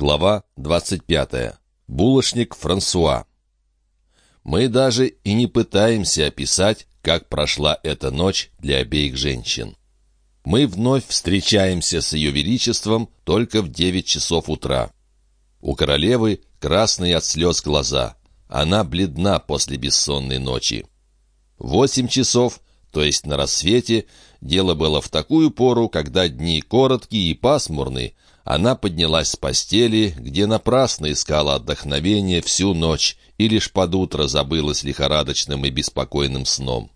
Глава 25. Булочник Франсуа. Мы даже и не пытаемся описать, как прошла эта ночь для обеих женщин. Мы вновь встречаемся с Ее Величеством только в девять часов утра. У королевы красные от слез глаза. Она бледна после бессонной ночи. Восемь часов, то есть на рассвете, дело было в такую пору, когда дни короткие и пасмурные, она поднялась с постели, где напрасно искала отдохновение всю ночь и лишь под утро забылась лихорадочным и беспокойным сном.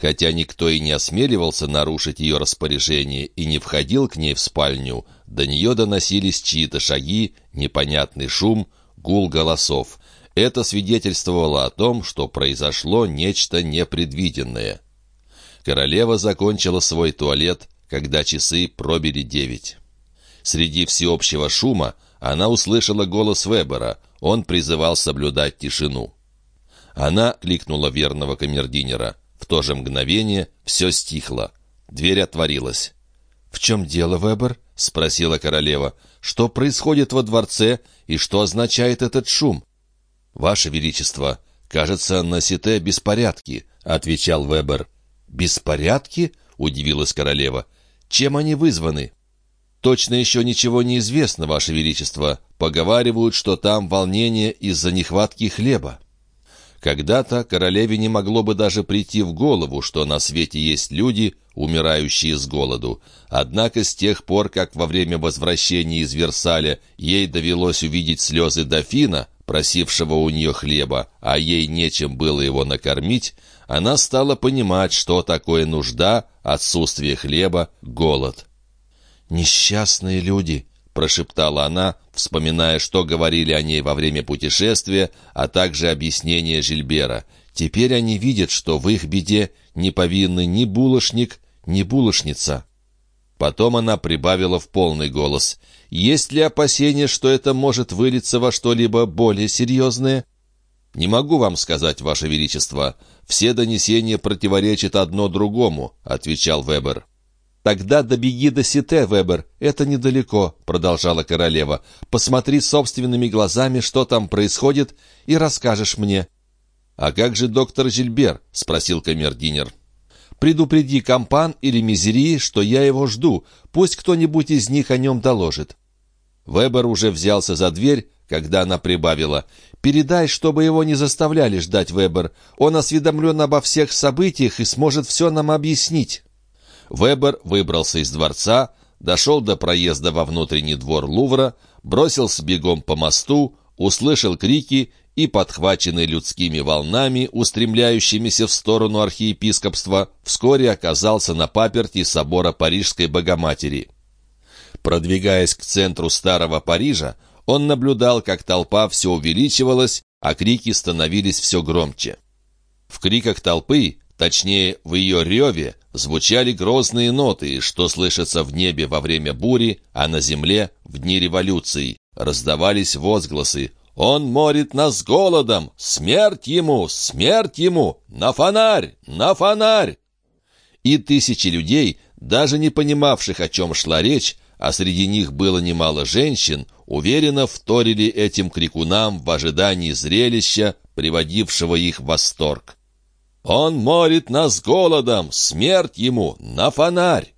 Хотя никто и не осмеливался нарушить ее распоряжение и не входил к ней в спальню, до нее доносились чьи-то шаги, непонятный шум, гул голосов. Это свидетельствовало о том, что произошло нечто непредвиденное. Королева закончила свой туалет, когда часы пробили девять. Среди всеобщего шума она услышала голос Вебера. Он призывал соблюдать тишину. Она кликнула верного камердинера. В то же мгновение все стихло. Дверь отворилась. «В чем дело, Вебер?» — спросила королева. «Что происходит во дворце и что означает этот шум?» «Ваше Величество, кажется, на Сите беспорядки», — отвечал Вебер. «Беспорядки?» — удивилась королева. «Чем они вызваны?» «Точно еще ничего не известно, Ваше Величество. Поговаривают, что там волнение из-за нехватки хлеба». Когда-то королеве не могло бы даже прийти в голову, что на свете есть люди, умирающие с голоду. Однако с тех пор, как во время возвращения из Версаля ей довелось увидеть слезы дофина, просившего у нее хлеба, а ей нечем было его накормить, она стала понимать, что такое нужда, отсутствие хлеба, голод. «Несчастные люди!» — прошептала она, вспоминая, что говорили о ней во время путешествия, а также объяснение Жильбера. «Теперь они видят, что в их беде не повинны ни булочник, ни булочница». Потом она прибавила в полный голос. «Есть ли опасение, что это может вылиться во что-либо более серьезное?» «Не могу вам сказать, Ваше Величество. Все донесения противоречат одно другому», — отвечал Вебер. «Тогда добеги до Сите, Вебер, это недалеко», — продолжала королева. «Посмотри собственными глазами, что там происходит, и расскажешь мне». «А как же доктор Жильбер?» — спросил камердинер. «Предупреди Кампан или Мизери, что я его жду. Пусть кто-нибудь из них о нем доложит». Вебер уже взялся за дверь, когда она прибавила. «Передай, чтобы его не заставляли ждать, Вебер. Он осведомлен обо всех событиях и сможет все нам объяснить». Вебер выбрался из дворца, дошел до проезда во внутренний двор Лувра, бросился бегом по мосту, услышал крики и, подхваченный людскими волнами, устремляющимися в сторону архиепископства, вскоре оказался на паперти собора Парижской Богоматери. Продвигаясь к центру Старого Парижа, он наблюдал, как толпа все увеличивалась, а крики становились все громче. В криках толпы Точнее, в ее реве звучали грозные ноты, что слышатся в небе во время бури, а на земле в дни революции. Раздавались возгласы «Он морит нас голодом! Смерть ему! Смерть ему! На фонарь! На фонарь!» И тысячи людей, даже не понимавших, о чем шла речь, а среди них было немало женщин, уверенно вторили этим крикунам в ожидании зрелища, приводившего их в восторг. Он морит нас голодом! Смерть ему! На фонарь!»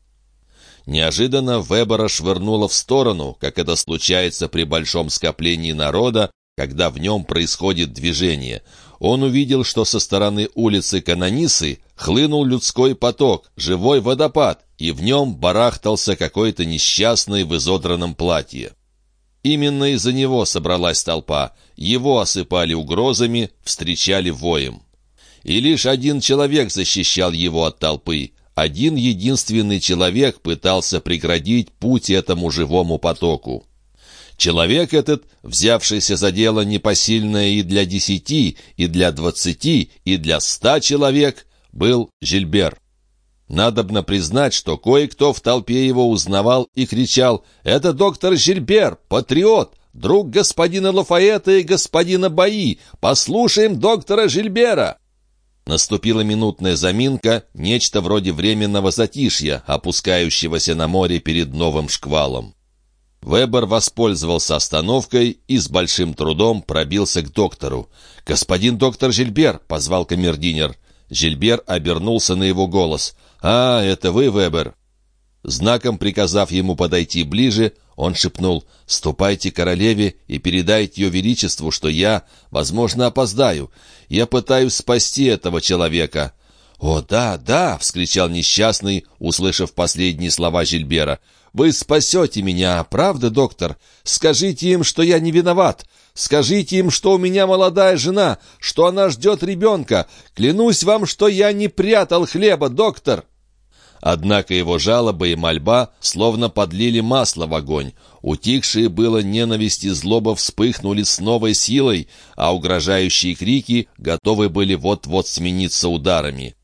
Неожиданно Вебера швырнуло в сторону, как это случается при большом скоплении народа, когда в нем происходит движение. Он увидел, что со стороны улицы Канонисы хлынул людской поток, живой водопад, и в нем барахтался какой-то несчастный в изодранном платье. Именно из-за него собралась толпа. Его осыпали угрозами, встречали воем и лишь один человек защищал его от толпы. Один единственный человек пытался преградить путь этому живому потоку. Человек этот, взявшийся за дело непосильное и для десяти, и для двадцати, и для ста человек, был Жильбер. Надобно признать, что кое-кто в толпе его узнавал и кричал «Это доктор Жильбер, патриот, друг господина Лафаэта и господина Баи! Послушаем доктора Жильбера!» Наступила минутная заминка, нечто вроде временного затишья, опускающегося на море перед новым шквалом. Вебер воспользовался остановкой и с большим трудом пробился к доктору. «Господин доктор Жильбер!» — позвал камердинер. Жильбер обернулся на его голос. «А, это вы, Вебер?» Знаком приказав ему подойти ближе, он шепнул «Ступайте королеве и передайте ее величеству, что я, возможно, опоздаю. Я пытаюсь спасти этого человека». «О, да, да!» — вскричал несчастный, услышав последние слова Жильбера. «Вы спасете меня, правда, доктор? Скажите им, что я не виноват. Скажите им, что у меня молодая жена, что она ждет ребенка. Клянусь вам, что я не прятал хлеба, доктор!» Однако его жалобы и мольба словно подлили масло в огонь. Утихшие было ненависть и злоба вспыхнули с новой силой, а угрожающие крики готовы были вот-вот смениться ударами.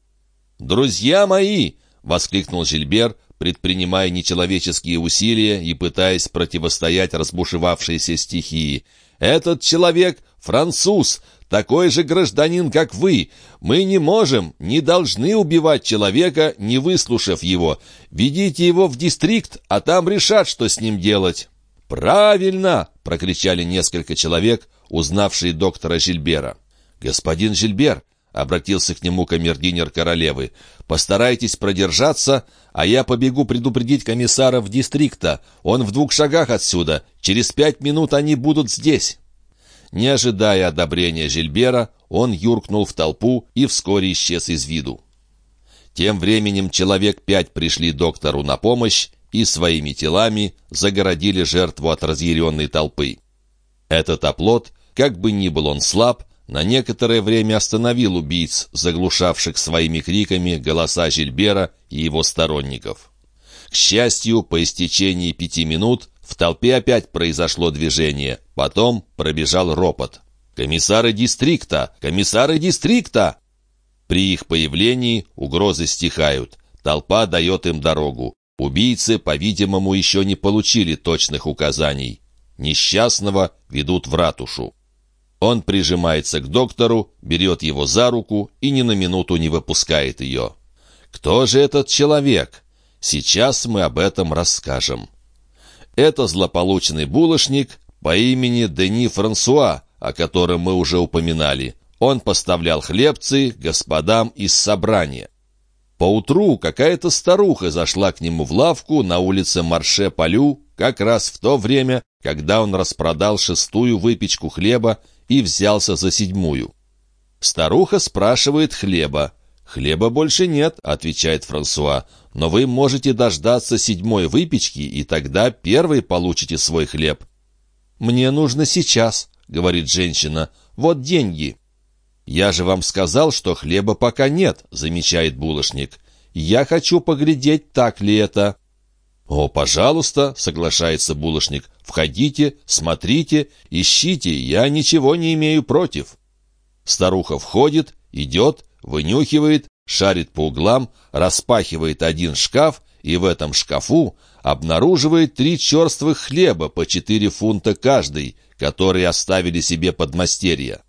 «Друзья мои!» — воскликнул Жильбер, предпринимая нечеловеческие усилия и пытаясь противостоять разбушевавшейся стихии. «Этот человек — француз, такой же гражданин, как вы. Мы не можем, не должны убивать человека, не выслушав его. Ведите его в дистрикт, а там решат, что с ним делать». «Правильно!» — прокричали несколько человек, узнавшие доктора Жильбера. «Господин Жильбер!» — обратился к нему камердинер королевы. «Постарайтесь продержаться, а я побегу предупредить комиссара в дистрикта. Он в двух шагах отсюда. Через пять минут они будут здесь». Не ожидая одобрения Жильбера, он юркнул в толпу и вскоре исчез из виду. Тем временем человек пять пришли доктору на помощь и своими телами загородили жертву от разъяренной толпы. Этот оплот, как бы ни был он слаб, на некоторое время остановил убийц, заглушавших своими криками голоса Жильбера и его сторонников. К счастью, по истечении пяти минут в толпе опять произошло движение. Потом пробежал ропот. «Комиссары дистрикта! Комиссары дистрикта!» При их появлении угрозы стихают. Толпа дает им дорогу. Убийцы, по-видимому, еще не получили точных указаний. Несчастного ведут в ратушу. Он прижимается к доктору, берет его за руку и ни на минуту не выпускает ее. Кто же этот человек? Сейчас мы об этом расскажем. Это злополучный булочник по имени Дени Франсуа, о котором мы уже упоминали. Он поставлял хлебцы господам из собрания. Поутру какая-то старуха зашла к нему в лавку на улице Марше-Полю как раз в то время, когда он распродал шестую выпечку хлеба и взялся за седьмую. Старуха спрашивает хлеба. «Хлеба больше нет», — отвечает Франсуа, «но вы можете дождаться седьмой выпечки, и тогда первый получите свой хлеб». «Мне нужно сейчас», — говорит женщина, — «вот деньги». «Я же вам сказал, что хлеба пока нет», — замечает булочник. «Я хочу поглядеть, так ли это». «О, пожалуйста», — соглашается булочник, — «входите, смотрите, ищите, я ничего не имею против». Старуха входит, идет, вынюхивает, шарит по углам, распахивает один шкаф и в этом шкафу обнаруживает три черствых хлеба по четыре фунта каждый, которые оставили себе подмастерья.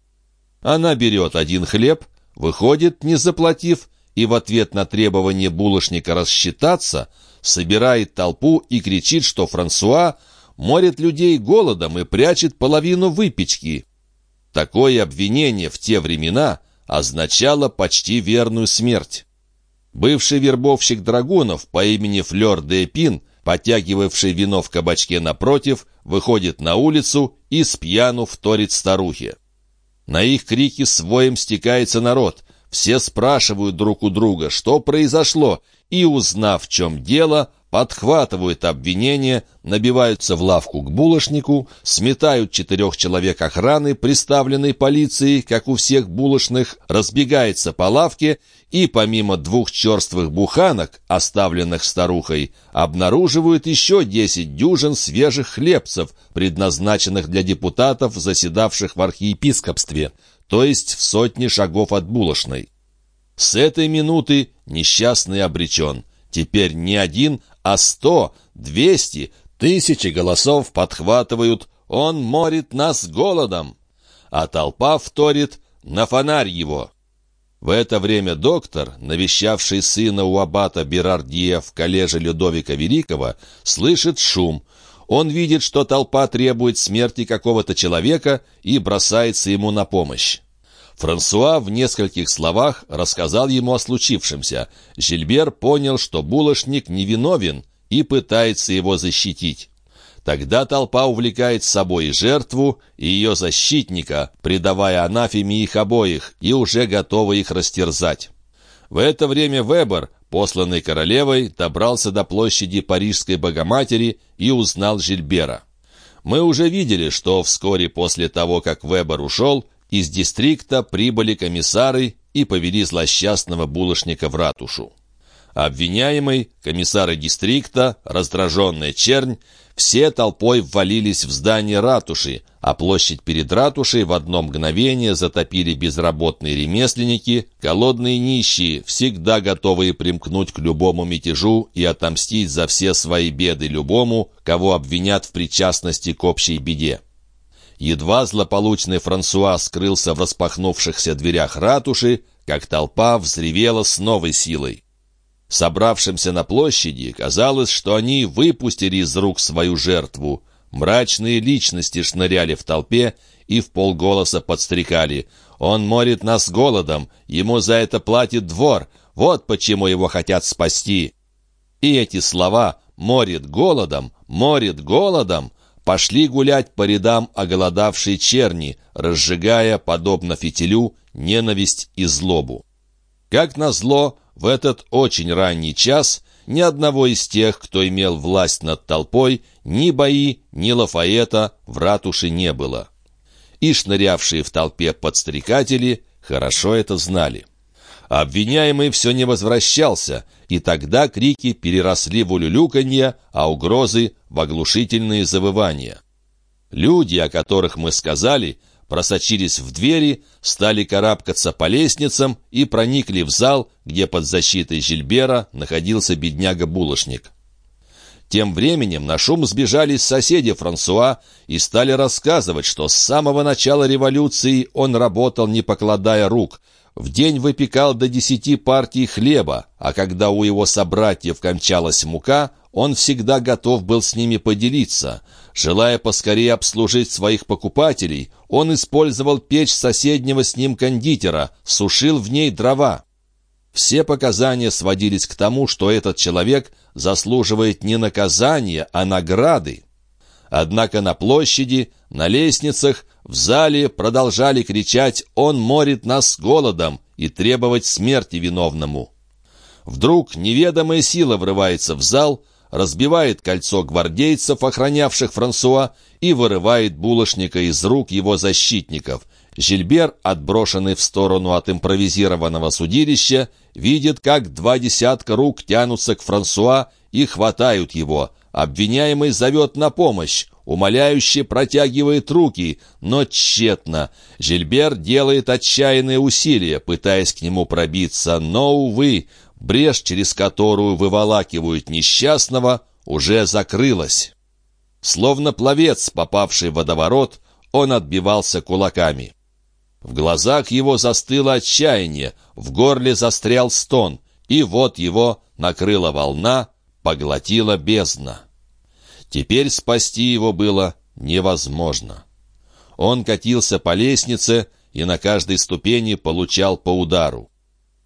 Она берет один хлеб, выходит, не заплатив, и в ответ на требование булочника рассчитаться, собирает толпу и кричит, что Франсуа морит людей голодом и прячет половину выпечки. Такое обвинение в те времена означало почти верную смерть. Бывший вербовщик драгунов по имени Флёр де Пин, подтягивавший вино в кабачке напротив, выходит на улицу и с пьяну вторит старухе. На их крики своим стекается народ. Все спрашивают друг у друга, что произошло, и, узнав, в чем дело, подхватывают обвинения, набиваются в лавку к булочнику, сметают четырех человек охраны, приставленной полицией, как у всех булочных, разбегается по лавке и, помимо двух черствых буханок, оставленных старухой, обнаруживают еще десять дюжин свежих хлебцев, предназначенных для депутатов, заседавших в архиепископстве, то есть в сотне шагов от булочной. С этой минуты несчастный обречен. Теперь не один, а сто, двести, тысячи голосов подхватывают «Он морит нас голодом!» А толпа вторит «На фонарь его!» В это время доктор, навещавший сына у аббата Берардье в коллеже Людовика Великого, слышит шум. Он видит, что толпа требует смерти какого-то человека и бросается ему на помощь. Франсуа в нескольких словах рассказал ему о случившемся. Жильбер понял, что булочник невиновен и пытается его защитить. Тогда толпа увлекает с собой жертву и ее защитника, предавая анафеме их обоих, и уже готова их растерзать. В это время Вебер, посланный королевой, добрался до площади Парижской Богоматери и узнал Жильбера. Мы уже видели, что вскоре после того, как Вебер ушел, из дистрикта прибыли комиссары и повели злосчастного булочника в ратушу. Обвиняемый, комиссары дистрикта, раздраженная чернь, все толпой ввалились в здание ратуши, а площадь перед ратушей в одно мгновение затопили безработные ремесленники, голодные нищие, всегда готовые примкнуть к любому мятежу и отомстить за все свои беды любому, кого обвинят в причастности к общей беде. Едва злополучный Франсуа скрылся в распахнувшихся дверях ратуши, как толпа взревела с новой силой. Собравшимся на площади казалось, что они выпустили из рук свою жертву. Мрачные личности шныряли в толпе и в полголоса подстрекали. «Он морит нас голодом, ему за это платит двор, вот почему его хотят спасти». И эти слова «морит голодом», «морит голодом» пошли гулять по рядам оголодавшей черни, разжигая, подобно фитилю, ненависть и злобу. Как назло, в этот очень ранний час ни одного из тех, кто имел власть над толпой, ни бои, ни Лафаэта в ратуше не было. И шнырявшие в толпе подстрекатели хорошо это знали. Обвиняемый все не возвращался, и тогда крики переросли в улюлюканье, а угрозы — в оглушительные завывания. Люди, о которых мы сказали, просочились в двери, стали карабкаться по лестницам и проникли в зал, где под защитой Жильбера находился бедняга-булочник. Тем временем на шум сбежались соседи Франсуа и стали рассказывать, что с самого начала революции он работал, не покладая рук, в день выпекал до десяти партий хлеба, а когда у его собратьев кончалась мука, он всегда готов был с ними поделиться – Желая поскорее обслужить своих покупателей, он использовал печь соседнего с ним кондитера, сушил в ней дрова. Все показания сводились к тому, что этот человек заслуживает не наказания, а награды. Однако на площади, на лестницах, в зале продолжали кричать «Он морит нас голодом» и требовать смерти виновному. Вдруг неведомая сила врывается в зал – разбивает кольцо гвардейцев, охранявших Франсуа, и вырывает булочника из рук его защитников. Жильбер, отброшенный в сторону от импровизированного судилища, видит, как два десятка рук тянутся к Франсуа и хватают его. Обвиняемый зовет на помощь, умоляюще протягивает руки, но тщетно. Жильбер делает отчаянные усилия, пытаясь к нему пробиться, но, увы, брешь, через которую выволакивают несчастного, уже закрылась. Словно пловец, попавший в водоворот, он отбивался кулаками. В глазах его застыло отчаяние, в горле застрял стон, и вот его накрыла волна, поглотила бездна. Теперь спасти его было невозможно. Он катился по лестнице и на каждой ступени получал по удару.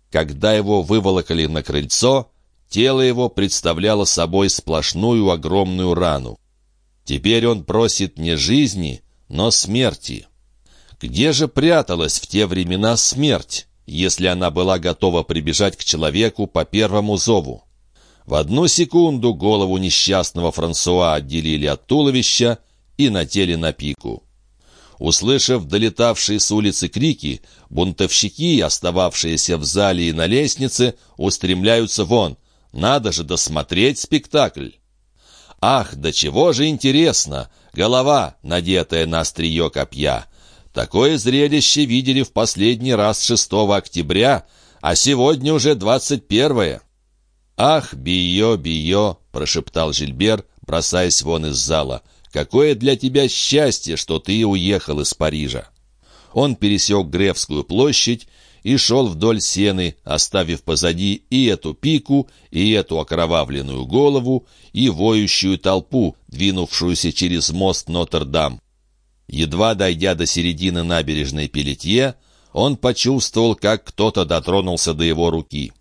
Когда его выволокали на крыльцо, тело его представляло собой сплошную огромную рану. Теперь он просит не жизни, но смерти. Где же пряталась в те времена смерть, если она была готова прибежать к человеку по первому зову? В одну секунду голову несчастного Франсуа отделили от туловища и натели на пику. Услышав долетавшие с улицы крики, бунтовщики, остававшиеся в зале и на лестнице, устремляются вон. Надо же досмотреть спектакль. Ах, до чего же интересно! Голова, надетая на острие копья. Такое зрелище видели в последний раз 6 октября, а сегодня уже 21 «Ах, био, био!» — прошептал Жильбер, бросаясь вон из зала — Какое для тебя счастье, что ты уехал из Парижа!» Он пересек Гревскую площадь и шел вдоль сены, оставив позади и эту пику, и эту окровавленную голову, и воющую толпу, двинувшуюся через мост Нотр-Дам. Едва дойдя до середины набережной Пелетье, он почувствовал, как кто-то дотронулся до его руки.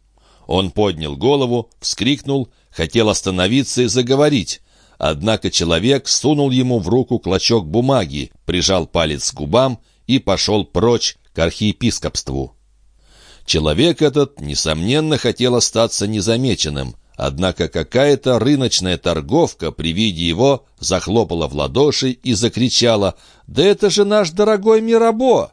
Он поднял голову, вскрикнул, хотел остановиться и заговорить, однако человек сунул ему в руку клочок бумаги, прижал палец к губам и пошел прочь к архиепископству. Человек этот, несомненно, хотел остаться незамеченным, однако какая-то рыночная торговка при виде его захлопала в ладоши и закричала «Да это же наш дорогой Мирабо!»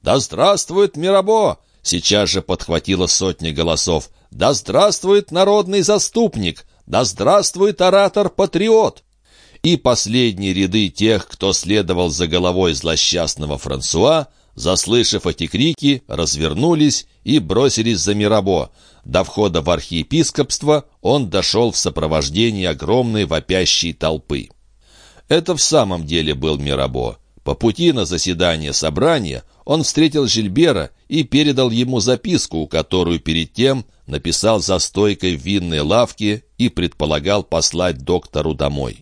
«Да здравствует Мирабо!» Сейчас же подхватила сотни голосов. «Да здравствует народный заступник! Да здравствует оратор-патриот!» И последние ряды тех, кто следовал за головой злосчастного Франсуа, заслышав эти крики, развернулись и бросились за Мирабо. До входа в архиепископство он дошел в сопровождении огромной вопящей толпы. Это в самом деле был Мирабо. По пути на заседание собрания он встретил Жильбера и передал ему записку, которую перед тем написал за стойкой винной лавке и предполагал послать доктору домой.